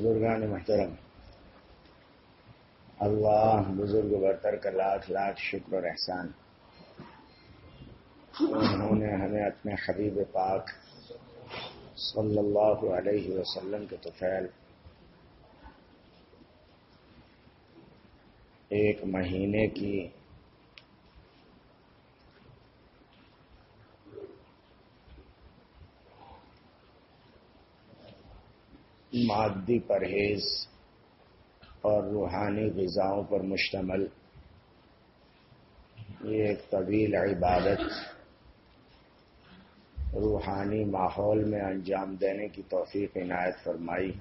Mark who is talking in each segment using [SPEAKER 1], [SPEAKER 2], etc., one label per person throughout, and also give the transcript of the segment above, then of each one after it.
[SPEAKER 1] بزرگان محترم، اللہ بزرگ برتر کا لاکھ لاکھ شکر اور احسان۔ انہوں نے ہمیں اپنے حبیب پاک صلی اللہ علیہ وسلم کے توفیل ایک مہینے کی مادی پرہیز اور روحانی غذاؤں پر مشتمل۔ یہ ایک طویل عبادت روحانی ماحول میں انجام دینے کی توفیق عنایت فرمائی۔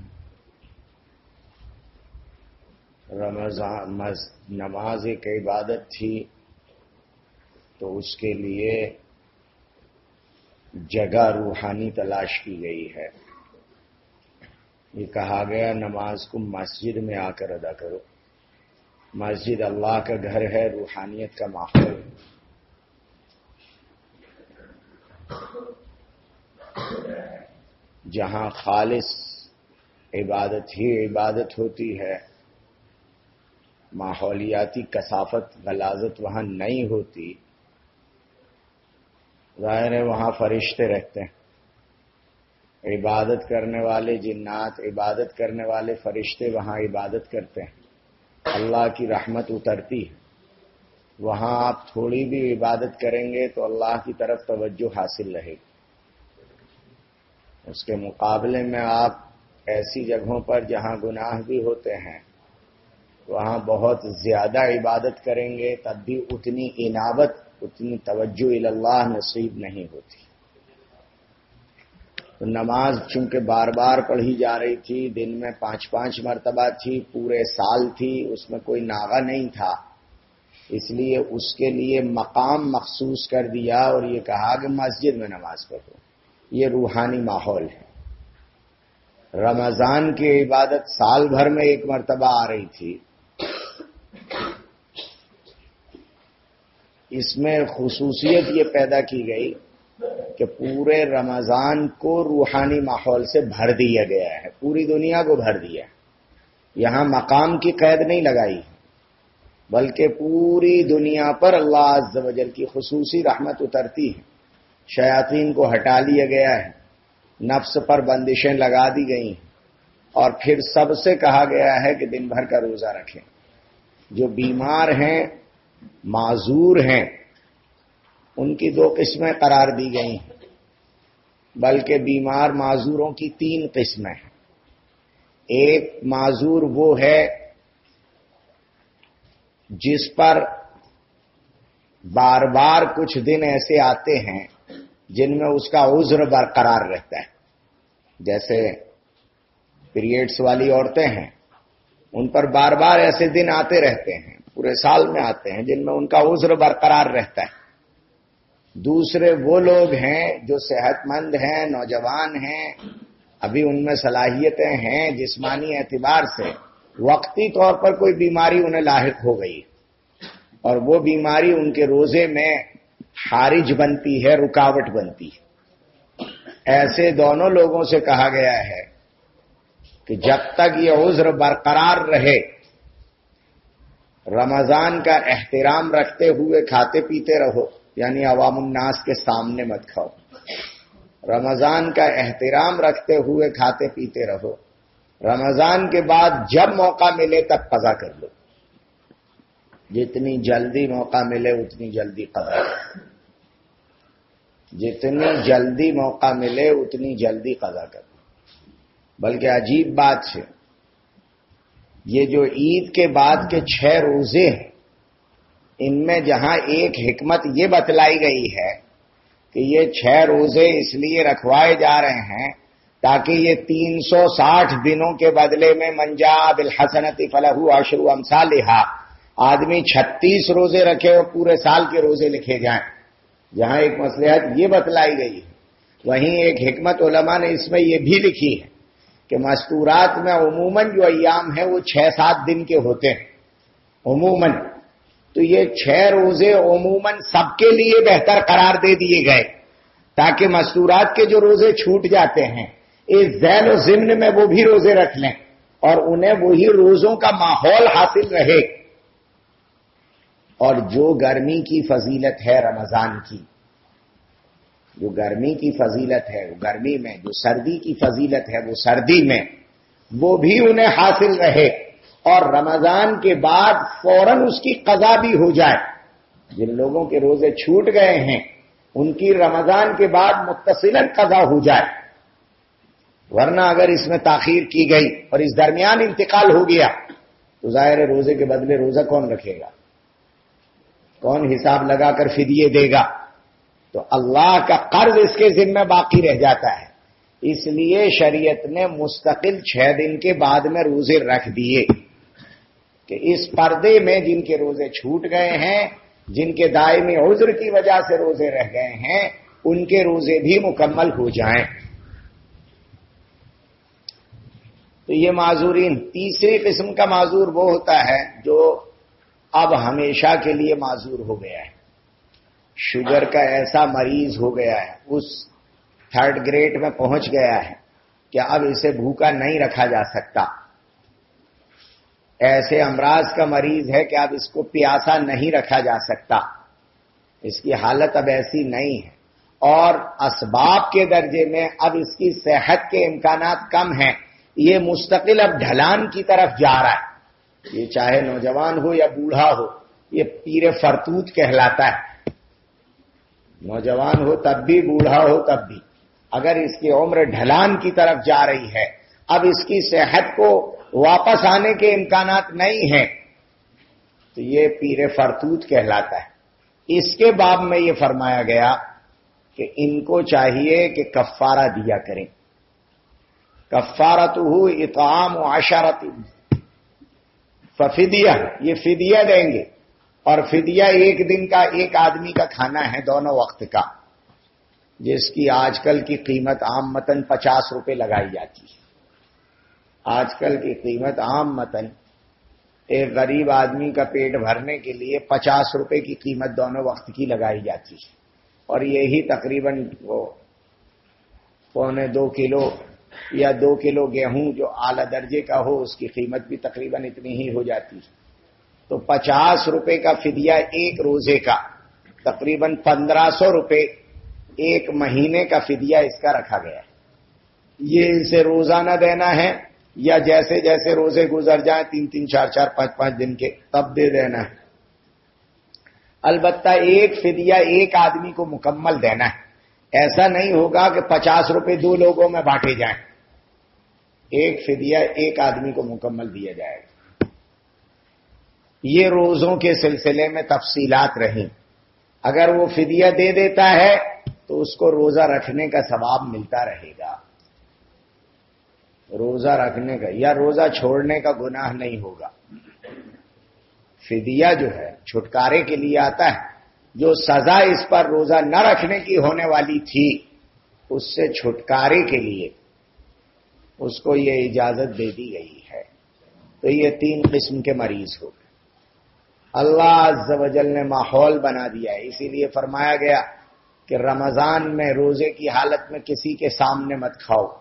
[SPEAKER 1] رمضان نماز ایک عبادت تھی تو اس کے لیے جگہ روحانی تلاش کی گئی ہے۔ یہ کہا گیا، نماز کو مسجد میں آ کر ادا کرو۔ مسجد اللہ کا گھر ہے، روحانیت کا ماحول۔ جہاں خالص عبادت ہی عبادت ہوتی ہے، ماحولیاتی کثافت، غلازت وہاں نہیں ہوتی۔ ظاہر ہے وہاں فرشتے رہتے ہیں۔ عبادت کرنے والے جنات، عبادت کرنے والے فرشتے وہاں عبادت کرتے ہیں۔ اللہ کی رحمت اترتی ہے۔ وہاں آپ تھوڑی بھی عبادت کریں گے تو اللہ کی طرف توجہ حاصل رہے گی۔ اس کے مقابلے میں آپ ایسی جگہوں پر جہاں گناہ بھی ہوتے ہیں، وہاں بہت زیادہ عبادت کریں گے، تب بھی اتنی انابت اتنی توجہ اللہ نصیب نہیں ہوتی۔ تو نماز چونکہ بار بار پڑھی جا رہی تھی، دن میں پانچ پانچ مرتبہ تھی، پورے سال تھی، اس میں کوئی ناغا نہیں تھا۔ اس لیے اس کے لیے مقام مخصوص کر دیا اور یہ کہا کہ مسجد میں نماز پڑھو۔ یہ روحانی ماحول ہے۔ رمضان کی عبادت سال بھر میں ایک مرتبہ آ رہی تھی۔ اس میں خصوصیت یہ پیدا کی گئی کہ پورے رمضان کو روحانی ماحول سے بھر دیا گیا ہے، پوری دنیا کو بھر دیا یہاں مقام کی قید نہیں لگائی، بلکہ پوری دنیا پر اللہ عز و جل کی خصوصی رحمت اترتی ہے۔ شیاطین کو ہٹا لیا گیا ہے، نفس پر بندشیں لگا دی گئی ہیں۔ اور پھر سب سے کہا گیا ہے کہ دن بھر کا روزہ رکھیں۔ جو بیمار ہیں، معذور ہیں ان کی دو قسمیں قرار دی گئی ہیں بلکہ بیمار معذوروں کی تین قسمیں۔ ہیں ایک معذور وہ ہے جس پر بار بار کچھ دن ایسے آتے ہیں جن میں اس کا عذر برقرار رہتا ہے۔ جیسے پیریڈس والی عورتیں ہیں، ان پر بار بار ایسے دن آتے رہتے ہیں، پورے سال میں آتے ہیں جن میں ان کا عذر برقرار رہتا ہے۔ دوسرے وہ لوگ ہیں جو صحت مند ہیں، نوجوان ہیں، ابھی ان میں صلاحیتیں ہیں جسمانی اعتبار سے۔ وقتی طور پر کوئی بیماری انہیں لاحق ہو گئی۔ اور وہ بیماری ان کے روزے میں خارج بنتی ہے، رکاوٹ بنتی ہے۔ ایسے دونوں لوگوں سے کہا گیا ہے کہ جب تک یہ عذر برقرار رہے، رمضان کا احترام رکھتے ہوئے کھاتے پیتے رہو۔ یعنی عوام الناس کے سامنے مت کھاؤ۔ رمضان کا احترام رکھتے ہوئے کھاتے پیتے رہو۔ رمضان کے بعد جب موقع ملے تب قضا کر لو۔ جتنی جلدی موقع ملے اتنی جلدی قضا۔ کرو جتنی جلدی موقع ملے اتنی جلدی قضا کرو بلکہ عجیب بات ہے، یہ جو عید کے بعد کے چھ روزے ہیں ان میں جہاں ایک حکمت یہ بتلائی گئی ہے کہ یہ چھ روزے اس لیے رکھوائے جا رہے ہیں تاکہ یہ تین سو ساٹھ دنوں کے بدلے میں منجا بالحسنت فلح اشرو امسا لہا آدمی چھتیس روزے رکھے اور پورے سال کے روزے لکھے جائیں۔ جہاں ایک مسلحت یہ بتلائی گئی ہے۔ وہیں ایک حکمت علماء نے اس میں یہ بھی لکھی ہے کہ مستورات میں عموماً جو ایام ہیں وہ چھ سات دن کے ہوتے ہیں۔ عموماً تو یہ چھ روزے عموماً سب کے لیے بہتر قرار دے دیے گئے تاکہ مستورات کے جو روزے چھوٹ جاتے ہیں، اس ذیل و ضمن میں وہ بھی روزے رکھ لیں اور انہیں وہی روزوں کا ماحول حاصل رہے۔ اور جو گرمی کی فضیلت ہے رمضان کی، جو گرمی کی فضیلت ہے وہ گرمی میں، جو سردی کی فضیلت ہے، وہ سردی میں، وہ بھی انہیں حاصل رہے۔ اور رمضان کے بعد فوراً اس کی قضا بھی ہو جائے۔ جن لوگوں کے روزے چھوٹ گئے ہیں، ان کی رمضان کے بعد متصل قضا ہو جائے۔ ورنہ اگر اس میں تاخیر کی گئی اور اس درمیان انتقال ہو گیا، تو ظاہر روزے کے بدلے روزہ کون رکھے گا؟ کون حساب لگا کر فدیے دے گا؟ تو اللہ کا قرض اس کے ذمہ باقی رہ جاتا ہے۔ اس لیے شریعت نے مستقل چھ دن کے بعد میں روزے رکھ دیے۔ کہ اس پردے میں جن کے روزے چھوٹ گئے ہیں، جن کے دائمی عذر کی وجہ سے روزے رہ گئے ہیں، ان کے روزے بھی مکمل ہو جائیں۔ تو یہ معذورین، تیسری قسم کا معذور وہ ہوتا ہے جو اب ہمیشہ کے لیے معذور ہو گیا ہے۔ شوگر کا ایسا مریض ہو گیا ہے، اس تھرڈ گریڈ میں پہنچ گیا ہے کہ اب اسے بھوکا نہیں رکھا جا سکتا۔ ایسے امراض کا مریض ہے کہ اب اس کو پیاسا نہیں رکھا جا سکتا۔ اس کی حالت اب ایسی نہیں ہے۔ اور اسباب کے درجے میں اب اس کی صحت کے امکانات کم ہیں۔ یہ مستقل اب ڈھلان کی طرف جا رہا ہے۔ یہ چاہے نوجوان ہو یا بوڑھا ہو، یہ پیر فرتوت کہلاتا ہے۔ نوجوان ہو تب بھی، بوڑھا ہو تب بھی۔ اگر اس کی عمر ڈھلان کی طرف جا رہی ہے، اب اس کی صحت کو واپس آنے کے امکانات نہیں ہیں۔ تو یہ پیر فرتوت کہلاتا ہے۔ اس کے باب میں یہ فرمایا گیا کہ ان کو چاہیے کہ کفارہ دیا کریں۔ کفارت ہو اتام و آشارت ففیدیا یہ فدیہ دیں گے۔ اور فدیہ ایک دن کا ایک آدمی کا کھانا ہے دونوں وقت کا۔ جس کی آج کل کی قیمت عام متن پچاس روپے لگائی جاتی ہے۔ آج کل کی قیمت عام متن ایک غریب آدمی کا پیٹ بھرنے کے لیے پچاس روپے کی قیمت دونوں وقت کی لگائی جاتی ہے اور یہی تقریباً وہ پونے دو کلو یا دو کلو گیہوں جو اعلی درجے کا ہو، اس کی قیمت بھی تقریباً اتنی ہی ہو جاتی ہے۔ تو پچاس روپے کا فدیہ ایک روزے کا، تقریباً پندرہ سو روپے ایک مہینے کا فدیہ اس کا رکھا گیا ہے۔ یہ اسے روزانہ دینا ہے۔ یا جیسے جیسے روزے گزر جائیں، تین تین چار چار پانچ پانچ دن کے، تب دے دینا ہے۔ البتہ ایک فدیہ ایک آدمی کو مکمل دینا ہے۔ ایسا نہیں ہوگا کہ پچاس روپے دو لوگوں میں بانٹے جائیں۔ ایک فدیہ ایک آدمی کو مکمل دیا جائے گا۔ یہ روزوں کے سلسلے میں تفصیلات رہیں۔ اگر وہ فدیہ دے دیتا ہے تو اس کو روزہ رکھنے کا ثواب ملتا رہے گا۔ روزہ رکھنے کا یا روزہ چھوڑنے کا گناہ نہیں ہوگا۔ فدیہ جو ہے، چھٹکارے کے لیے آتا ہے۔ جو سزا اس پر روزہ نہ رکھنے کی ہونے والی تھی، اس سے چھٹکارے کے لیے اس کو یہ اجازت دے دی گئی ہے۔ تو یہ تین قسم کے مریض ہو اللہ عز و جل نے ماحول بنا دیا ہے۔ اسی لیے فرمایا گیا کہ رمضان میں روزے کی حالت میں کسی کے سامنے مت کھاؤ۔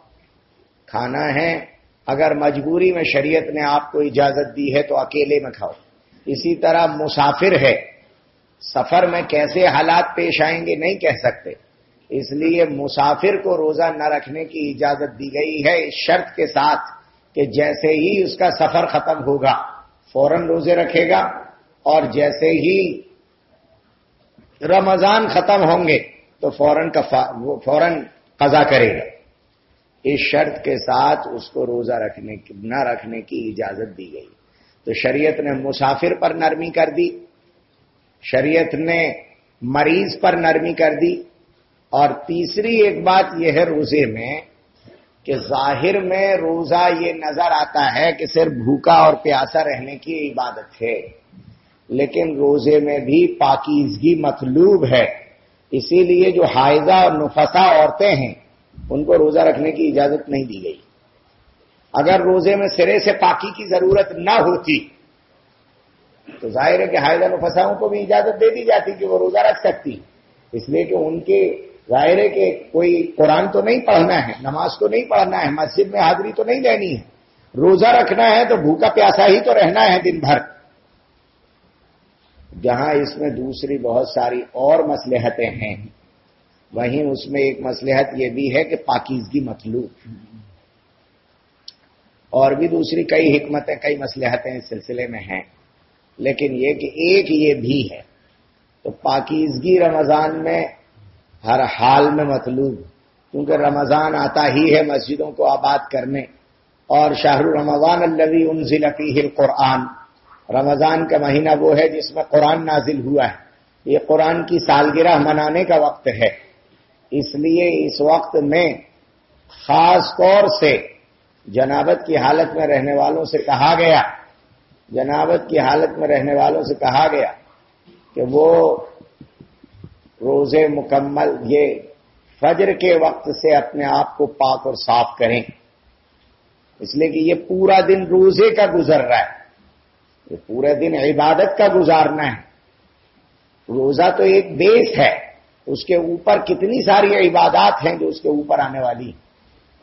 [SPEAKER 1] کھانا ہے، اگر مجبوری میں شریعت نے آپ کو اجازت دی ہے تو اکیلے میں کھاؤ۔ اسی طرح مسافر ہے، سفر میں کیسے حالات پیش آئیں گے نہیں کہہ سکتے۔ اس لیے مسافر کو روزہ نہ رکھنے کی اجازت دی گئی ہے، اس شرط کے ساتھ کہ جیسے ہی اس کا سفر ختم ہوگا، فوراً روزے رکھے گا اور جیسے ہی رمضان ختم ہوں گے تو فوراً وہ فوراً قضا کرے گا۔ اس شرط کے ساتھ اس کو روزہ رکھنے نہ رکھنے کی اجازت دی گئی۔ تو شریعت نے مسافر پر نرمی کر دی۔ شریعت نے مریض پر نرمی کر دی۔ اور تیسری ایک بات یہ ہے روزے میں کہ ظاہر میں روزہ یہ نظر آتا ہے کہ صرف بھوکا اور پیاسا رہنے کی عبادت ہے۔ لیکن روزے میں بھی پاکیزگی مطلوب ہے۔ اسی لیے جو حائضہ اور نفسا عورتیں ہیں ان کو روزہ رکھنے کی اجازت نہیں دی گئی۔ اگر روزے میں سرے سے پاکی کی ضرورت نہ ہوتی، تو ظاہر ہے کہ حائضہ نفساؤں کو بھی اجازت دے دی جاتی کہ وہ روزہ رکھ سکتی۔ اس لیے کہ ان کے ظاہر ہے کہ کوئی قرآن تو نہیں پڑھنا ہے، نماز تو نہیں پڑھنا ہے، مسجد میں حاضری تو نہیں دینی ہے۔ روزہ رکھنا ہے تو بھوکا پیاسا ہی تو رہنا ہے دن بھر۔ جہاں اس میں دوسری بہت ساری اور مسلحتیں ہیں۔ وہیں اس میں ایک مسلحت یہ بھی ہے کہ پاکیزگی مطلوب اور بھی دوسری کئی حکمتیں، کئی مسلحتیں اس سلسلے میں ہیں۔ لیکن یہ کہ ایک یہ بھی ہے تو پاکیزگی رمضان میں ہر حال میں مطلوب کیونکہ رمضان آتا ہی ہے مسجدوں کو آباد کرنے۔ اور شاہ رمضان الوی انزل فیہ القرآن۔ رمضان کا مہینہ وہ ہے جس میں قرآن نازل ہوا ہے۔ یہ قرآن کی سالگرہ منانے کا وقت ہے۔ اس لیے اس وقت میں خاص طور سے جنابت کی حالت میں رہنے والوں سے کہا گیا، جنابت کی حالت میں رہنے والوں سے کہا گیا کہ وہ روزے مکمل، یہ فجر کے وقت سے اپنے آپ کو پاک اور صاف کریں۔ اس لیے کہ یہ پورا دن روزے کا گزر رہا ہے۔ یہ پورے دن عبادت کا گزارنا ہے۔ روزہ تو ایک بیس ہے۔ اس کے اوپر کتنی ساری عبادات ہیں جو اس کے اوپر آنے والی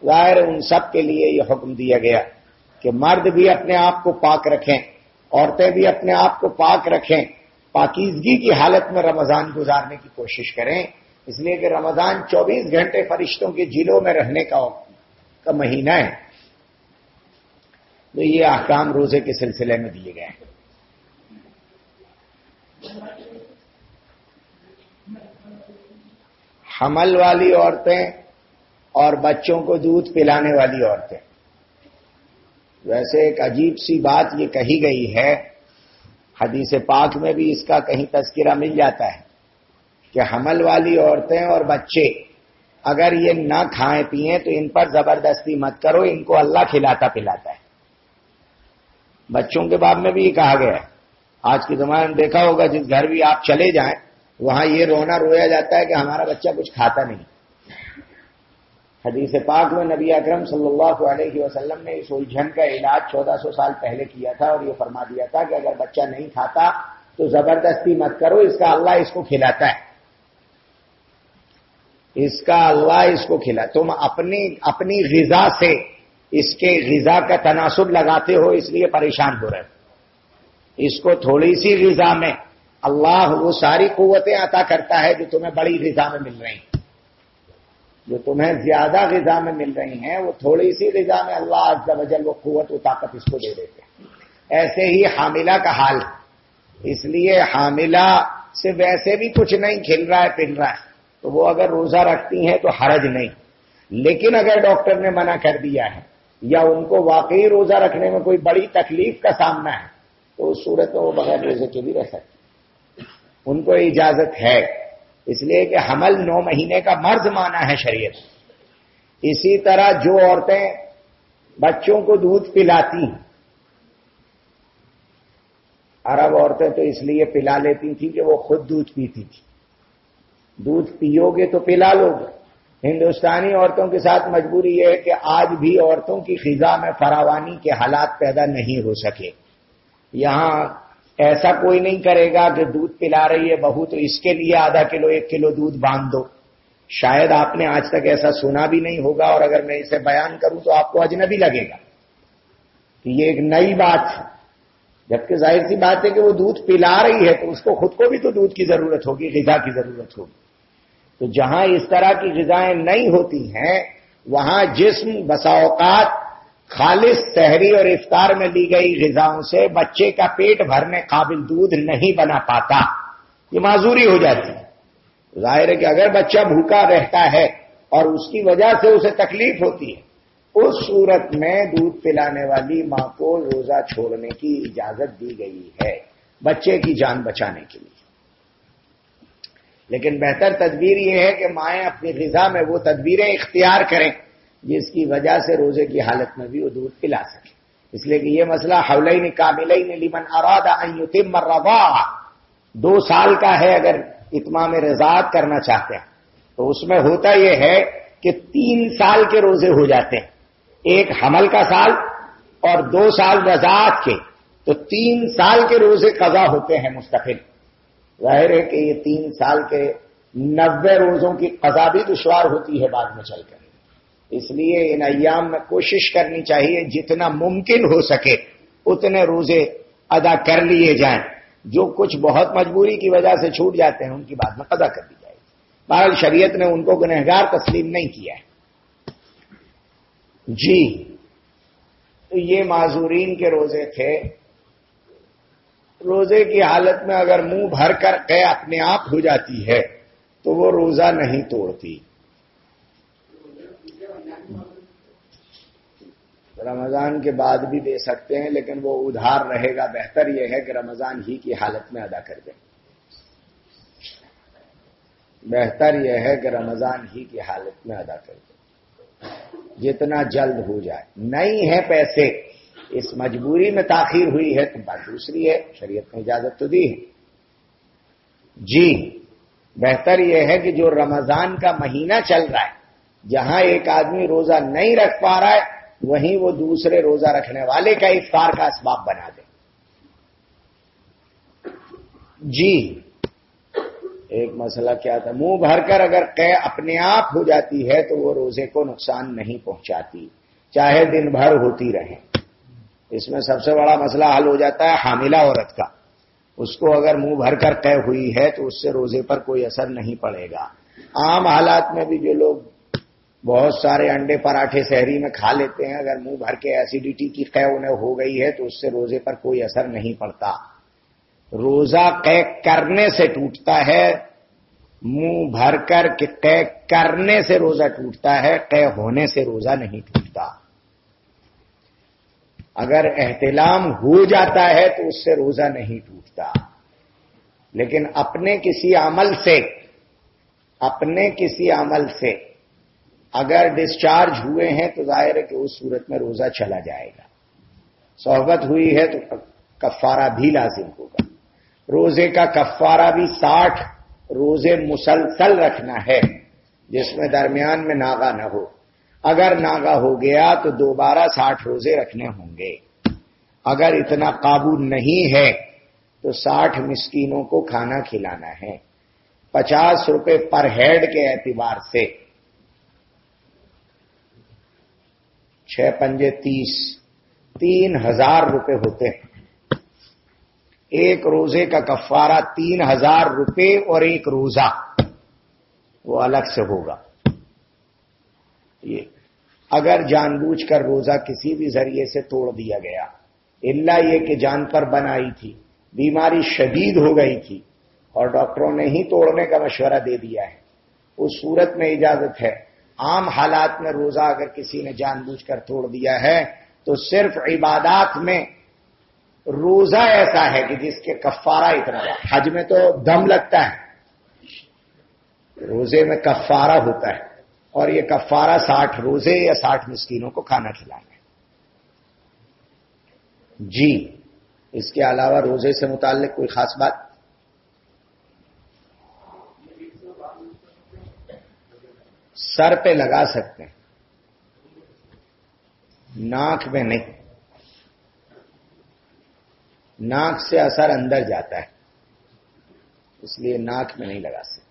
[SPEAKER 1] ظاہر ان سب کے لیے یہ حکم دیا گیا کہ مرد بھی اپنے آپ کو پاک رکھیں، عورتیں بھی اپنے آپ کو پاک رکھیں۔ پاکیزگی کی حالت میں رمضان گزارنے کی کوشش کریں۔ اس لیے کہ رمضان چوبیس گھنٹے فرشتوں کے جلوں میں رہنے کا کا مہینہ ہے۔ تو یہ احکام روزے کے سلسلے میں دیے گئے ہیں۔ حمل والی عورتیں اور بچوں کو دودھ پلانے والی عورتیں۔ ویسے ایک عجیب سی بات یہ کہی گئی ہے۔ حدیث پاک میں بھی اس کا کہیں تذکرہ مل جاتا ہے کہ حمل والی عورتیں اور بچے اگر یہ نہ کھائیں پیئیں تو ان پر زبردستی مت کرو، ان کو اللہ کھلاتا پلاتا ہے۔ بچوں کے باب میں بھی یہ کہا گیا ہے۔ آج کے زمانے میں دیکھا ہوگا، جس گھر بھی آپ چلے جائیں وہاں یہ رونا رویا جاتا ہے کہ ہمارا بچہ کچھ کھاتا نہیں۔ حدیث پاک میں نبی اکرم صلی اللہ علیہ وسلم نے اس الجھن کا علاج چودہ سو سال پہلے کیا تھا اور یہ فرما دیا تھا کہ اگر بچہ نہیں کھاتا تو زبردستی مت کرو، اس کا اللہ اس کو کھلاتا ہے۔ اس کا اللہ اس کو کھلا۔ تم اپنی اپنی غذا سے اس کے غذا کا تناسب لگاتے ہو، اس لیے پریشان ہو رہے اس کو تھوڑی سی غذا میں اللہ وہ ساری قوتیں عطا کرتا ہے جو تمہیں بڑی غذا میں مل رہی ہیں۔ جو تمہیں زیادہ غذا میں مل رہی ہیں، وہ تھوڑی سی غذا میں اللہ عز و جل وہ قوت و طاقت اس کو دے دیتے ہیں۔ ایسے ہی حاملہ کا حال۔ اس لیے حاملہ سے ویسے بھی کچھ نہیں، کھل رہا ہے، پل رہا ہے۔ تو وہ اگر روزہ رکھتی ہیں تو حرج نہیں۔ لیکن اگر ڈاکٹر نے منع کر دیا ہے یا ان کو واقعی روزہ رکھنے میں کوئی بڑی تکلیف کا سامنا ہے، تو اس صورت میں وہ بغیر روزے کے بھی رہ سکتے ان کو اجازت ہے۔ اس لیے کہ حمل نو مہینے کا مرض مانا ہے شریعت۔ اسی طرح جو عورتیں بچوں کو دودھ پلاتی ہیں۔ عرب عورتیں تو اس لیے پلا لیتی تھیں کہ وہ خود دودھ پیتی تھی۔ دودھ پیو گے تو پلا لو گے۔ ہندوستانی عورتوں کے ساتھ مجبوری یہ ہے کہ آج بھی عورتوں کی خزاں میں فراوانی کے حالات پیدا نہیں ہو سکے۔ یہاں ایسا کوئی نہیں کرے گا کہ دودھ پلا رہی ہے بہو، تو اس کے لیے آدھا کلو، ایک کلو دودھ باندھ دو۔ شاید آپ نے آج تک ایسا سنا بھی نہیں ہوگا، اور اگر میں اسے بیان کروں تو آپ کو اجنبی لگے گا۔ کہ یہ ایک نئی بات۔ ہے جبکہ ظاہر سی بات ہے کہ وہ دودھ پلا رہی ہے، تو اس کو خود کو بھی تو دودھ کی ضرورت ہوگی، غذا کی ضرورت ہوگی۔ تو جہاں اس طرح کی غذائیں نہیں ہوتی ہیں، وہاں جسم بسا اوقات خالص تحری اور افطار میں لی گئی غذاؤں سے بچے کا پیٹ بھرنے قابل دودھ نہیں بنا پاتا، یہ معذوری ہو جاتی ہے۔ ظاہر ہے کہ اگر بچہ بھوکا رہتا ہے اور اس کی وجہ سے اسے تکلیف ہوتی ہے، اس صورت میں دودھ پلانے والی ماں کو روزہ چھوڑنے کی اجازت دی گئی ہے بچے کی جان بچانے کے لیے۔ لیکن بہتر تدبیر یہ ہے کہ مائیں اپنی غذا میں وہ تدبیریں اختیار کریں۔ جس کی وجہ سے روزے کی حالت میں بھی وہ دودھ پلا سکے۔ اس لیے کہ یہ مسئلہ حولین کاملین لمن اراد ان یتم دو سال کا ہے اگر اتمام رضاعت کرنا چاہتے ہیں۔ تو اس میں ہوتا یہ ہے کہ تین سال کے روزے ہو جاتے ہیں۔ ایک حمل کا سال اور دو سال رضاعت کے۔ تو تین سال کے روزے قضا ہوتے ہیں مستقل۔ ظاہر ہے کہ یہ تین سال کے نبے روزوں کی قضا بھی دشوار ہوتی ہے بعد میں چل کر۔ اس لیے ان ایام میں کوشش کرنی چاہیے جتنا ممکن ہو سکے اتنے روزے ادا کر لیے جائیں۔ جو کچھ بہت مجبوری کی وجہ سے چھوٹ جاتے ہیں، ان کی بعد میں قدا کر دی جائے۔ گی بہرحال شریعت نے ان کو گنہگار تسلیم نہیں کیا ہے۔ جی تو یہ معذورین کے روزے تھے۔ روزے کی حالت میں اگر منہ بھر کر قے اپنے آپ ہو جاتی ہے، تو وہ روزہ نہیں توڑتی۔ رمضان کے بعد بھی دے سکتے ہیں، لیکن وہ ادھار رہے گا، بہتر یہ ہے کہ رمضان ہی کی حالت میں ادا کر دیں۔ بہتر یہ ہے کہ رمضان ہی کی حالت میں ادا کر دیں۔ جتنا جلد ہو جائے۔ نہیں ہے پیسے۔ اس مجبوری میں تاخیر ہوئی ہے تو بات دوسری ہے۔ شریعت نے اجازت تو دی ہے۔ جی بہتر یہ ہے کہ جو رمضان کا مہینہ چل رہا ہے، جہاں ایک آدمی روزہ نہیں رکھ پا رہا ہے وہیں وہ دوسرے روزہ رکھنے والے کا افطار کا اسباب بنا دے۔ جی ایک مسئلہ کیا تھا؟ منہ بھر کر اگر قے اپنے آپ ہو جاتی ہے تو وہ روزے کو نقصان نہیں پہنچاتی، چاہے دن بھر ہوتی رہے۔ اس میں سب سے بڑا مسئلہ حل ہو جاتا ہے حاملہ عورت کا۔ اس کو اگر منہ بھر کر قے ہوئی ہے تو اس سے روزے پر کوئی اثر نہیں پڑے گا۔ عام حالات میں بھی جو لوگ بہت سارے انڈے پراٹھے شہری میں کھا لیتے ہیں، اگر منہ بھر کے ایسیڈیٹی کی قے انہیں ہو گئی ہے تو اس سے روزے پر کوئی اثر نہیں پڑتا۔ روزہ قے کرنے سے ٹوٹتا ہے، منہ بھر کر کے قے کرنے سے روزہ ٹوٹتا ہے، قے ہونے سے روزہ نہیں ٹوٹتا۔ اگر احتلام ہو جاتا ہے تو اس سے روزہ نہیں ٹوٹتا۔ لیکن اپنے کسی عمل سے، اپنے کسی عمل سے اگر ڈسچارج ہوئے ہیں تو ظاہر ہے کہ اس صورت میں روزہ چلا جائے گا۔ صحبت ہوئی ہے تو کفارہ بھی لازم ہوگا۔ روزے کا کفارہ بھی ساٹھ روزے مسلسل رکھنا ہے، جس میں درمیان میں ناگا نہ ہو۔ اگر ناگا ہو گیا تو دوبارہ ساٹھ روزے رکھنے ہوں گے۔ اگر اتنا قابو نہیں ہے تو ساٹھ مسکینوں کو کھانا کھلانا ہے۔ پچاس روپے پر ہیڈ کے اعتبار سے چھ پنجے تیس، تین ہزار روپے ہوتے ہیں۔ ایک روزے کا کفارہ تین ہزار روپے اور ایک روزہ، وہ الگ سے ہوگا۔ یہ اگر جان بوجھ کر روزہ کسی بھی ذریعے سے توڑ دیا گیا اللہ یہ کہ جان پر بنائی تھی، بیماری شدید ہو گئی تھی اور ڈاکٹروں نے ہی توڑنے کا مشورہ دے دیا ہے۔ اس صورت میں اجازت ہے۔ عام حالات میں روزہ اگر کسی نے جان بوجھ کر توڑ دیا ہے، تو صرف عبادات میں روزہ ایسا ہے کہ جس کے کفارہ اتنا حج میں تو دم لگتا ہے۔ روزے میں کفارہ ہوتا ہے۔ اور یہ کفارہ ساٹھ روزے یا ساٹھ مسکینوں کو کھانا کھلانا ہے۔ جی اس کے علاوہ روزے سے متعلق کوئی خاص بات؟ سر پہ لگا سکتے ہیں۔ ناک میں نہیں۔ ناک سے اثر اندر جاتا ہے۔ اس لیے ناک میں نہیں لگا سکتے۔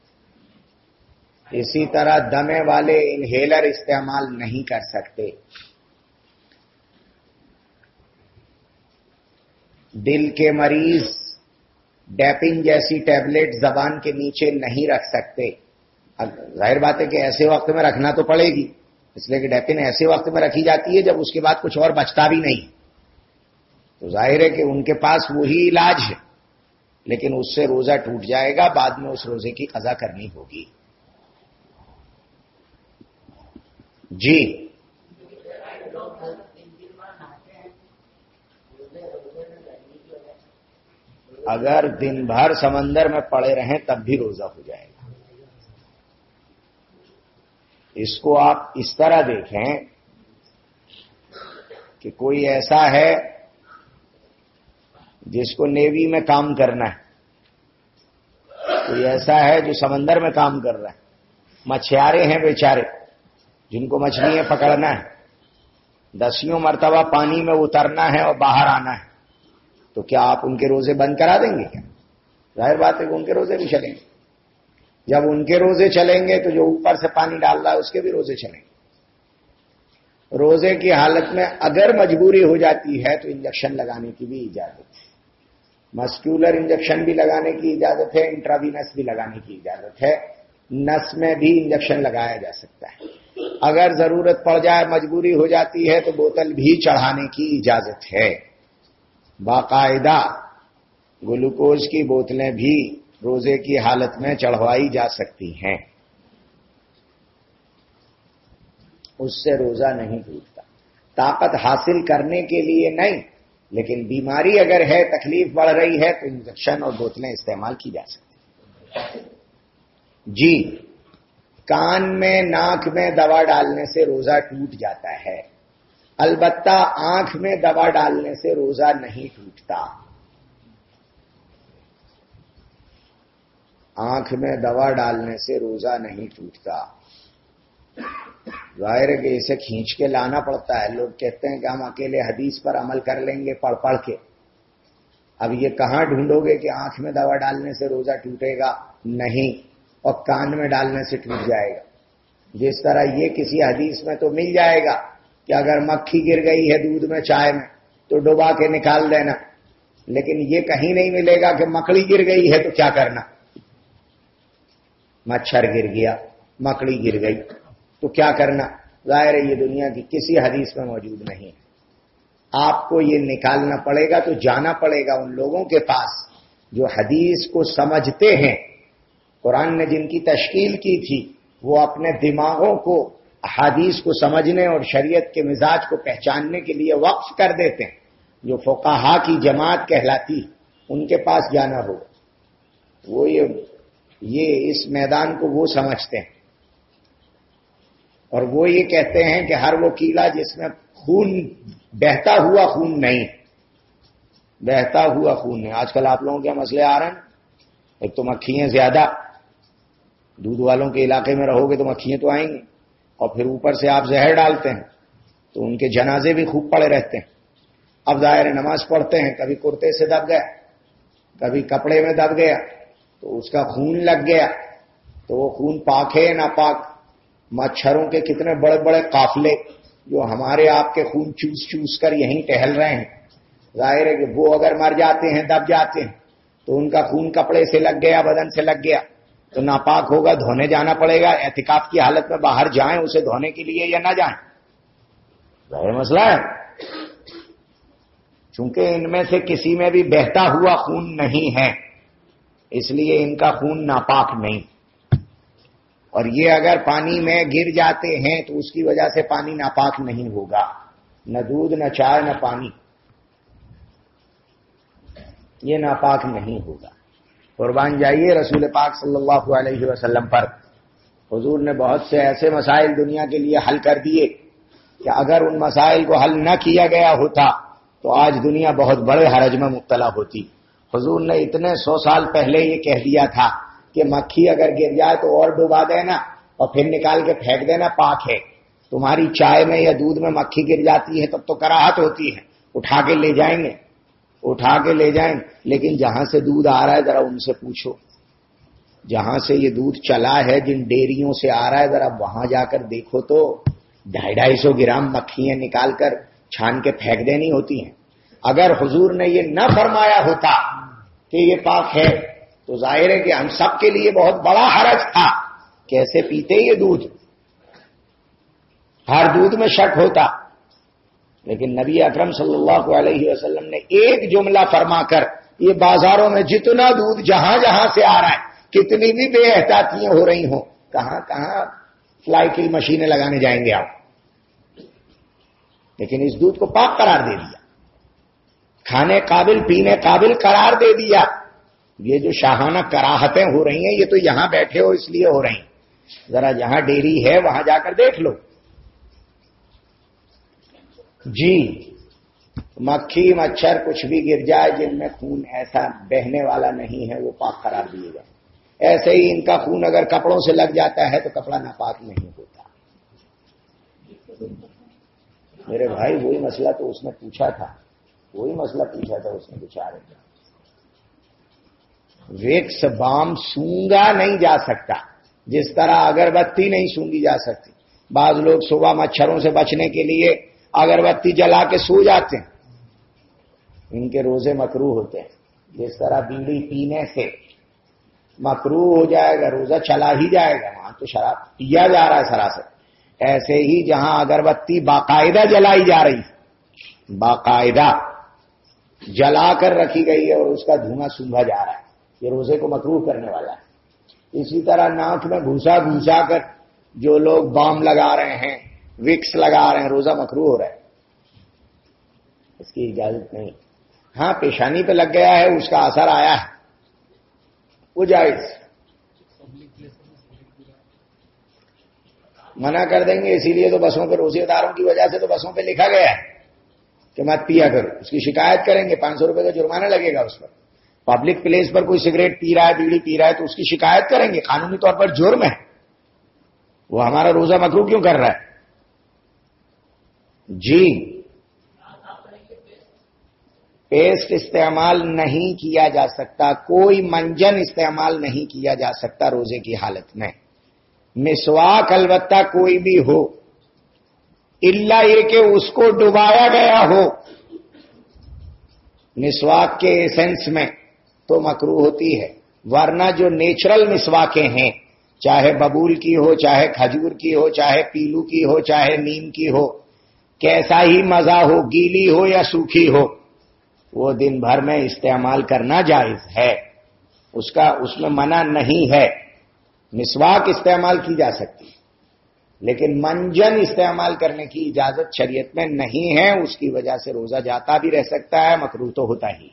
[SPEAKER 1] اسی طرح دمے والے انہیلر استعمال نہیں کر سکتے۔ دل کے مریض ڈیپنگ جیسی ٹیبلٹ زبان کے نیچے نہیں رکھ سکتے۔ ظاہر بات ہے کہ ایسے وقت میں رکھنا تو پڑے گی۔ اس لیے کہ ڈیپن ایسے وقت میں رکھی جاتی ہے جب اس کے بعد کچھ اور بچتا بھی نہیں۔ تو ظاہر ہے کہ ان کے پاس وہی علاج ہے۔ لیکن اس سے روزہ ٹوٹ جائے گا، بعد میں اس روزے کی قضا کرنی ہوگی۔ جی۔ اگر دن بھر سمندر میں پڑے رہیں تب بھی روزہ ہو جائے گا۔ اس کو آپ اس طرح دیکھیں کہ کوئی ایسا ہے جس کو نیوی میں کام کرنا ہے۔ کوئی ایسا ہے جو سمندر میں کام کر رہا ہے۔ مچھیارے ہیں بیچارے، جن کو مچھلیاں پکڑنا ہے۔ دسیوں مرتبہ پانی میں اترنا ہے اور باہر آنا ہے۔ تو کیا آپ ان کے روزے بند کرا دیں گے کیا؟ ظاہر بات ہے کہ ان کے روزے بھی چلیں گے۔ جب ان کے روزے چلیں گے تو جو اوپر سے پانی ڈال رہا ہے اس کے بھی روزے چلیں گے۔ روزے کی حالت میں اگر مجبوری ہو جاتی ہے تو انجیکشن لگانے کی بھی اجازت ہے۔ مسکولر انجیکشن بھی لگانے کی اجازت ہے، انٹراوینس بھی لگانے کی اجازت ہے۔ نس میں بھی انجیکشن لگایا جا سکتا ہے۔ اگر ضرورت پڑ جائے، مجبوری ہو جاتی ہے تو بوتل بھی چڑھانے کی اجازت ہے۔ باقاعدہ گلوکوز کی بوتلیں بھی روزے کی حالت میں چڑھوائی جا سکتی ہیں۔ اس سے روزہ نہیں ٹوٹتا۔ طاقت حاصل کرنے کے لیے نہیں، لیکن بیماری اگر ہے، تکلیف بڑھ رہی ہے، تو انجیکشن اور بوتلیں استعمال کی جا سکتی جی کان میں، ناک میں دوا ڈالنے سے روزہ ٹوٹ جاتا ہے۔ البتہ آنکھ میں دوا ڈالنے سے روزہ نہیں ٹوٹتا۔ آنکھ میں دوا ڈالنے سے روزہ نہیں ٹوٹتا۔ ظاہر ہے کہ اسے کھینچ کے لانا پڑتا ہے۔ لوگ کہتے ہیں کہ ہم اکیلے حدیث پر عمل کر لیں گے پڑھ پڑھ کے۔ اب یہ کہاں ڈھونڈو گے کہ آنکھ میں دوا ڈالنے سے روزہ ٹوٹے گا؟ نہیں۔ اور کان میں ڈالنے سے ٹوٹ جائے گا۔ جس طرح یہ کسی حدیث میں تو مل جائے گا کہ اگر مکھی گر گئی ہے دودھ میں، چائے میں، تو ڈبا کے نکال دینا۔ لیکن یہ کہیں نہیں ملے گا کہ مکڑی گر گئی ہے تو کیا کرنا؟ مچھر گر گیا، مکڑی گر گئی۔ تو کیا کرنا؟ ظاہر ہے یہ دنیا کی کسی حدیث میں موجود نہیں ہے۔ آپ کو یہ نکالنا پڑے گا تو جانا پڑے گا ان لوگوں کے پاس جو حدیث کو سمجھتے ہیں۔ قرآن نے جن کی تشکیل کی تھی، وہ اپنے دماغوں کو حدیث کو سمجھنے اور شریعت کے مزاج کو پہچاننے کے لیے وقف کر دیتے ہیں۔ جو فقہا کی جماعت کہلاتی، ان کے پاس جانا ہوگا۔ وہ یہ یہ اس میدان کو وہ سمجھتے ہیں۔ اور وہ یہ کہتے ہیں کہ ہر وہ کیلا جس میں خون بہتا ہوا خون نہیں، بہتا ہوا خون نہیں۔ آج کل آپ لوگوں کے مسئلے آ رہے ہیں۔ ایک تو مکھیاں زیادہ، دودھ والوں کے علاقے میں رہو گے تو مکھیاں تو آئیں گی۔ اور پھر اوپر سے آپ زہر ڈالتے ہیں تو ان کے جنازے بھی خوب پڑے رہتے ہیں۔ اب ظاہر نماز پڑھتے ہیں، کبھی کرتے سے دب گیا کبھی کپڑے میں دب گیا۔ تو اس کا خون لگ گیا تو وہ خون پاک ہے نہ پاک مچھروں کے کتنے بڑے بڑے قافلے جو ہمارے آپ کے خون چوس چوس کر یہیں ٹہل رہے ہیں۔ ظاہر ہے کہ وہ اگر مر جاتے ہیں، دب جاتے ہیں، تو ان کا خون کپڑے سے لگ گیا، بدن سے لگ گیا۔ تو ناپاک ہوگا، دھونے جانا پڑے گا۔ احتکاب کی حالت میں باہر جائیں اسے دھونے کے لیے یا نہ جائیں۔ ظاہر مسئلہ ہے۔ چونکہ ان میں سے کسی میں بھی بہتا ہوا خون نہیں ہے۔ اس لیے ان کا خون ناپاک نہیں۔ اور یہ اگر پانی میں گر جاتے ہیں تو اس کی وجہ سے پانی ناپاک نہیں ہوگا۔ نہ دودھ، نہ چائے، نہ پانی۔ یہ ناپاک نہیں ہوگا۔ قربان جائیے رسول پاک صلی اللہ علیہ وسلم پر۔ حضور نے بہت سے ایسے مسائل دنیا کے لیے حل کر دیے کہ اگر ان مسائل کو حل نہ کیا گیا ہوتا تو آج دنیا بہت بڑے حرج میں مبتلا ہوتی۔ حضور نے اتنے سو سال پہلے یہ کہہ دیا تھا کہ مکھی اگر گر جائے تو اور ڈبا دینا اور پھر نکال کے پھینک دینا پاک ہے۔ تمہاری چائے میں یا دودھ میں مکھی گر جاتی ہے تب تو کراہت ہوتی ہے۔ اٹھا کے لے جائیں گے۔ اٹھا کے لے جائیں۔ لیکن جہاں سے دودھ آ رہا ہے ذرا ان سے پوچھو۔ جہاں سے یہ دودھ چلا ہے جن ڈیریوں سے آ رہا ہے ذرا وہاں جا کر دیکھو تو ڈھائی ڈھائی سو گرام مکھیاں نکال کر چھان کے پھینک دینی ہوتی ہیں۔ اگر حضور نے یہ نہ فرمایا ہوتا کہ یہ پاک ہے۔ تو ظاہر ہے کہ ہم سب کے لیے بہت بڑا حرج تھا کیسے پیتے یہ دودھ۔ ہر دودھ میں شک ہوتا۔ لیکن نبی اکرم صلی اللہ علیہ وسلم نے ایک جملہ فرما کر یہ بازاروں میں جتنا دودھ جہاں جہاں سے آ رہا ہے، کتنی بھی بے احتیاطیاں ہو رہی ہوں، کہاں کہاں فلائی کی مشینیں لگانے جائیں گے آپ۔ لیکن اس دودھ کو پاک قرار دے دیا۔ کھانے قابل، پینے قابل قرار دے دیا۔ یہ جو شاہانہ کراہتیں ہو رہی ہیں، یہ تو یہاں بیٹھے ہو، اس لیے ہو رہی ہیں۔ ذرا جہاں ڈیری ہے، وہاں جا کر دیکھ لو۔ جی مکھی، مچھر کچھ بھی گر جائے، جن میں خون ایسا بہنے والا نہیں ہے، وہ پاک قرار دیے گا ایسے ہی ان کا خون اگر کپڑوں سے لگ جاتا ہے، تو کپڑا ناپاک نہیں ہوتا۔ میرے بھائی، وہی مسئلہ تو اس نے پوچھا تھا۔ وہی مسئلہ پوچھا تھا، اس نے بچارے کا ویکس بام سونگا نہیں جا سکتا۔ جس طرح اگربتی نہیں سونگی جا سکتی۔ بعض لوگ صبح مچھروں سے بچنے کے لیے اگربتی جلا کے سو جاتے ہیں۔ ان کے روزے مکرو ہوتے ہیں۔ جس طرح بیڑی پینے سے مکرو ہو جائے گا، روزہ چلا ہی جائے گا، وہاں تو شراب پیا جا رہا ہے سراسر۔ ایسے ہی جہاں اگربتی باقاعدہ جلائی جا رہی، باقاعدہ جلا کر رکھی گئی ہے اور اس کا دھواں سونگا جا رہا ہے، یہ روزے کو مکرو کرنے والا ہے۔ اسی طرح ناک میں گھسا گھسا کر جو لوگ بام لگا رہے ہیں، وکس لگا رہے ہیں، روزہ مکرو ہو رہا ہے۔ اس کی اجازت نہیں۔ ہاں پیشانی پہ لگ گیا ہے، اس کا اثر آیا ہے۔ وہ جائز۔ منع کر دیں گے، اسی لیے تو بسوں پہ روزے داروں کی وجہ سے تو بسوں پہ لکھا گیا ہے۔ کہ مت پیا کرو اس کی شکایت کریں گے، پانچ سو روپے کا جرمانہ لگے گا اس پر۔ پبلک پلیس پر کوئی سگریٹ پی رہا ہے، بیڑی پی رہا ہے، تو اس کی شکایت کریں گے۔ قانونی طور پر جرم ہے۔ وہ ہمارا روزہ مکرو کیوں کر رہا ہے؟ جی۔ پیسٹ استعمال نہیں کیا جا سکتا۔ کوئی منجن استعمال نہیں کیا جا سکتا روزے کی حالت میں۔ مسواک البتہ کوئی بھی ہو۔ اللہ یہ کہ اس کو ڈبایا گیا ہو۔ مسواک کے ایسنس میں تو مکرو ہوتی ہے۔ ورنہ جو نیچرل مسواکیں ہیں، چاہے ببول کی ہو، چاہے کھجور کی ہو، چاہے پیلو کی ہو، چاہے نیم کی ہو، کیسا ہی مزہ ہو، گیلی ہو یا سوکھی ہو، وہ دن بھر میں استعمال کرنا جائز ہے۔ اس کا اس میں منع نہیں ہے۔ مسواک استعمال کی جا سکتی۔ لیکن منجن استعمال کرنے کی اجازت شریعت میں نہیں ہے، اس کی وجہ سے روزہ جاتا بھی رہ سکتا ہے مکرو تو ہوتا ہی۔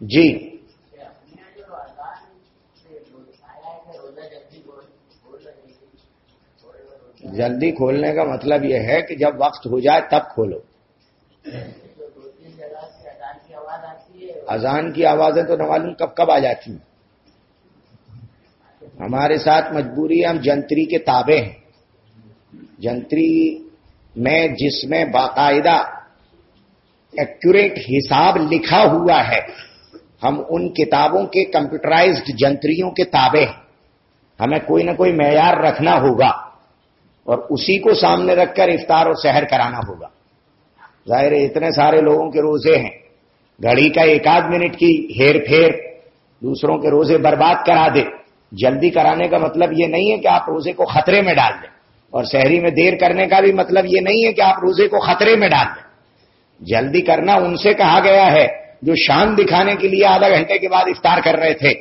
[SPEAKER 1] جی۔ جلدی کھولنے کا مطلب یہ ہے کہ جب وقت ہو جائے تب کھولو۔ اذان کی آوازیں تو نہ معلوم کب کب آ جاتی ہیں؟ ہمارے ساتھ مجبوری ہم جنتری کے تابے ہیں۔ جنتری میں جس میں باقاعدہ ایکوریٹ حساب لکھا ہوا ہے، ہم ان کتابوں کے کمپیوٹرائزڈ جنتریوں کے تابے ہیں۔ ہمیں کوئی نہ کوئی معیار رکھنا ہوگا اور اسی کو سامنے رکھ کر افطار اور سحر کرانا ہوگا۔ ظاہر ہے، اتنے سارے لوگوں کے روزے ہیں۔ گھڑی کا ایک آدھ منٹ کی ہیر پھیر دوسروں کے روزے برباد کرا دے۔ جلدی کرانے کا مطلب یہ نہیں ہے کہ آپ روزے کو خطرے میں ڈال دیں۔ اور شہری میں دیر کرنے کا بھی مطلب یہ نہیں ہے کہ آپ روزے کو خطرے میں ڈال دیں۔ جلدی کرنا ان سے کہا گیا ہے جو شان دکھانے کے لیے آدھا گھنٹے کے بعد افطار کر رہے تھے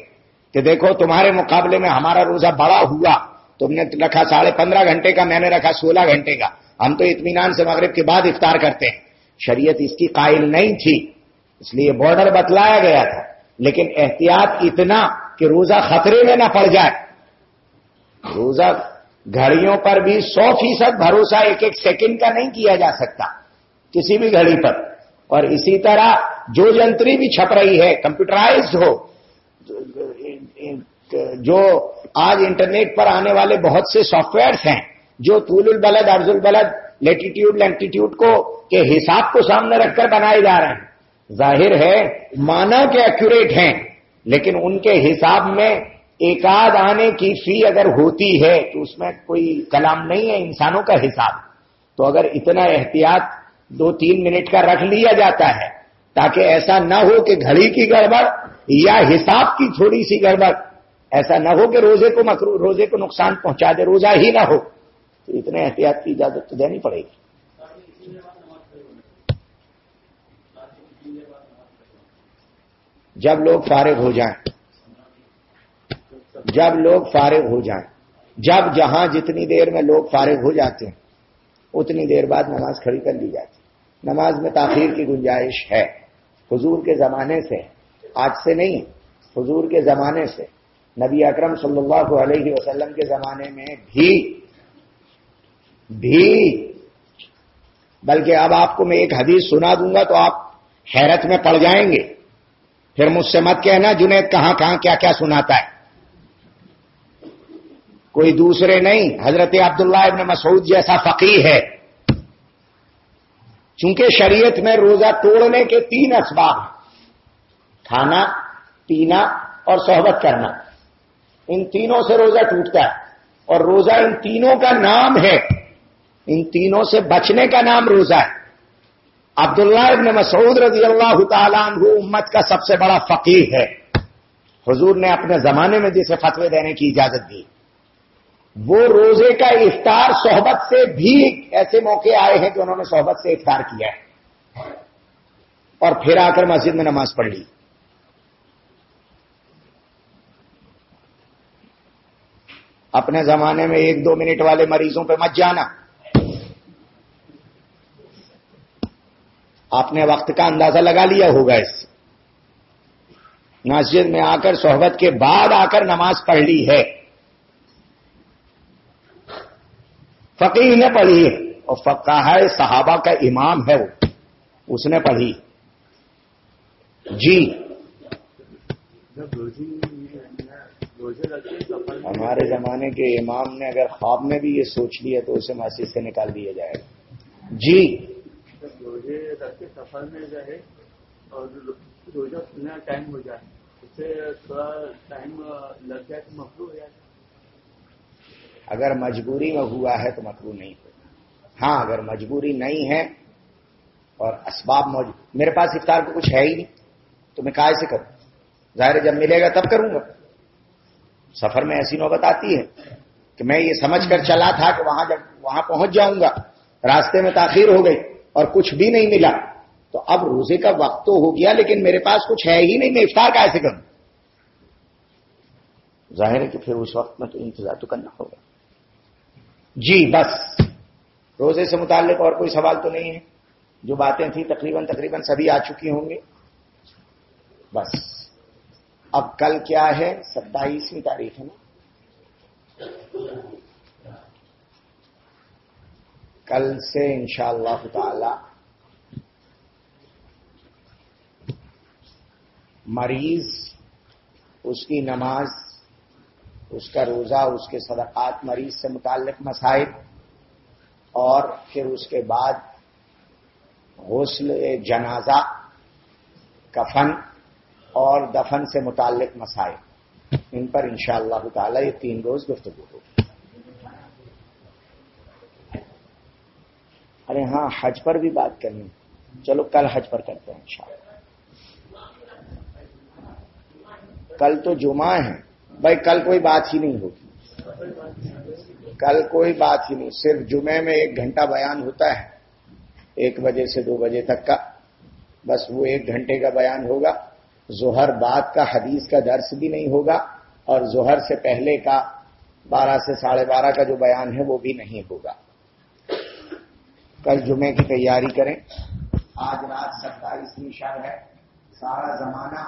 [SPEAKER 1] کہ دیکھو تمہارے مقابلے میں ہمارا روزہ بڑا ہوا۔ تم نے رکھا ساڑھے پندرہ گھنٹے کا، میں نے رکھا سولہ گھنٹے کا۔ ہم تو اطمینان سے مغرب کے بعد افطار کرتے ہیں۔ شریعت اس کی قائل نہیں تھی، اس لیے بارڈر بتلایا گیا تھا۔ لیکن احتیاط اتنا کہ روزہ خطرے میں نہ پڑ جائے۔ روزہ گھڑیوں پر بھی سو فیصد بھروسہ ایک ایک سیکنڈ کا نہیں کیا جا سکتا، کسی بھی گھڑی پر۔ اور اسی طرح جو جنتری بھی چھپ رہی ہے کمپیوٹرائز ہو، جو آج انٹرنیٹ پر آنے والے بہت سے سافٹ ویئرس ہیں، جو طول البلد ارض البلد لیٹیٹیوڈ لینٹیٹیوڈ کو، کے حساب کو سامنے رکھ کر بنائے جا رہے ہیں۔ ظاہر ہے مانا کے ایکوریٹ ہیں۔ لیکن ان کے حساب میں ایک آدھ آنے کی فی اگر ہوتی ہے تو اس میں کوئی کلام نہیں ہے انسانوں کا حساب۔ تو اگر اتنا احتیاط دو تین منٹ کا رکھ لیا جاتا ہے تاکہ ایسا نہ ہو کہ گھڑی کی گڑبڑ یا حساب کی تھوڑی سی گڑبڑ، ایسا نہ ہو کہ روزے کو مکرو، روزے کو نقصان پہنچا دے، روزہ ہی نہ ہو۔ تو اتنے احتیاط کی اجازت تو دینی پڑے گی۔ جب لوگ فارغ ہو جائیں۔ جب لوگ فارغ ہو جائیں۔ جب جہاں جتنی دیر میں لوگ فارغ ہو جاتے ہیں، اتنی دیر بعد نماز کھڑی کر لی جاتی۔ نماز میں تاخیر کی گنجائش ہے۔ حضور کے زمانے سے، آج سے نہیں، حضور کے زمانے سے۔ نبی اکرم صلی اللہ علیہ وسلم کے زمانے میں بھی بھی۔ بلکہ اب آپ کو میں ایک حدیث سنا دوں گا تو آپ حیرت میں پڑ جائیں گے۔ پھر مجھ سے مت کہنا جنید کہاں کہاں کیا کیا سناتا ہے۔ کوئی دوسرے نہیں، حضرت عبداللہ ابن مسعود جیسا فقی ہے۔ چونکہ شریعت میں روزہ توڑنے کے تین اسباب ہیں۔ کھانا، پینا اور صحبت کرنا۔ ان تینوں سے روزہ ٹوٹتا ہے۔ اور روزہ ان تینوں کا نام ہے۔ ان تینوں سے بچنے کا نام روزہ ہے۔ عبداللہ ابن مسعود رضی اللہ تعالیٰ عنہ امت کا سب سے بڑا فقیر ہے۔ حضور نے اپنے زمانے میں جسے فتوے دینے کی اجازت دی۔ وہ روزے کا افطار صحبت سے بھی ایسے موقع آئے ہیں کہ انہوں نے صحبت سے افطار کیا ہے۔ اور پھر آ کر مسجد میں نماز پڑھ لی۔ اپنے زمانے میں ایک دو منٹ والے مریضوں پہ مت جانا۔ آپ نے وقت کا اندازہ لگا لیا ہوگا اس سے۔ مسجد میں آ کر صحبت کے بعد آ کر نماز پڑھ لی ہے۔ فقیر نے پڑھی۔ ہے اور فقہ ہے صحابہ کا امام ہے وہ۔ اس نے پڑھی۔ جی۔ ہمارے زمانے کے امام نے اگر خواب میں بھی یہ سوچ لیا تو اسے مسجد سے نکال دیا جائے گا۔ جی۔
[SPEAKER 2] رکھ کے سفر میں رہے اور روزہ کھلنا ٹائم ہو جائے۔ اس سے تھوڑا ٹائم لگ جائے تو مکرو ہو جائے۔
[SPEAKER 1] اگر مجبوری میں ہوا ہے تو مکرو نہیں ہوگا ہاں اگر مجبوری نہیں ہے اور اسباب موجود، میرے پاس افطار کو کچھ ہے ہی نہیں، تو میں کائے سے کروں۔ ظاہر جب ملے گا تب کروں گا۔ سفر میں ایسی نوبت آتی ہے کہ میں یہ سمجھ کر چلا تھا کہ وہاں جب، وہاں پہنچ جاؤں گا، راستے میں تاخیر ہو گئی اور کچھ بھی نہیں ملا۔ تو اب روزے کا وقت تو ہو گیا لیکن میرے پاس کچھ ہے ہی نہیں، میں افطار کیسے کروں۔ ظاہر ہے کہ پھر اس وقت میں تو انتظار تو کرنا ہوگا۔ جی بس۔ روزے سے متعلق اور کوئی سوال تو نہیں ہے۔ جو باتیں تھیں تقریباً تقریباً سبھی آ چکی ہوں گے بس۔ اب کل کیا ہے؟ ستائیسویں تاریخ ہے نا؟ کل سے انشاءاللہ اللہ تعالی مریض، اس کی نماز، اس کا روزہ، اس کے صدقات مریض سے متعلق مسائل، اور پھر اس کے بعد غسل، جنازہ، کفن، اور دفن سے متعلق مسائل۔ ان پر انشاءاللہ اللہ تعالی یہ تین روز گفتگو ہوگی۔ ارے ہاں حج پر بھی بات کرنی۔ چلو، کل حج پر کرتے ہیں انشاءاللہ۔ کل تو جمعہ ہے۔ بھائی، کل کوئی بات ہی نہیں ہوگی۔ کل کوئی بات ہی نہیں۔ صرف جمعے میں ایک گھنٹہ بیان ہوتا ہے۔ ایک بجے سے دو بجے تک کا۔ بس وہ ایک گھنٹے کا بیان ہوگا۔ ظہر بعد کا حدیث کا درس بھی نہیں ہوگا۔ اور ظہر سے پہلے کا بارہ سے ساڑھے بارہ کا جو بیان ہے وہ بھی نہیں ہوگا۔ کل جمعے کی تیاری کریں۔ آج رات ستائیسویں شہر ہے۔ سارا زمانہ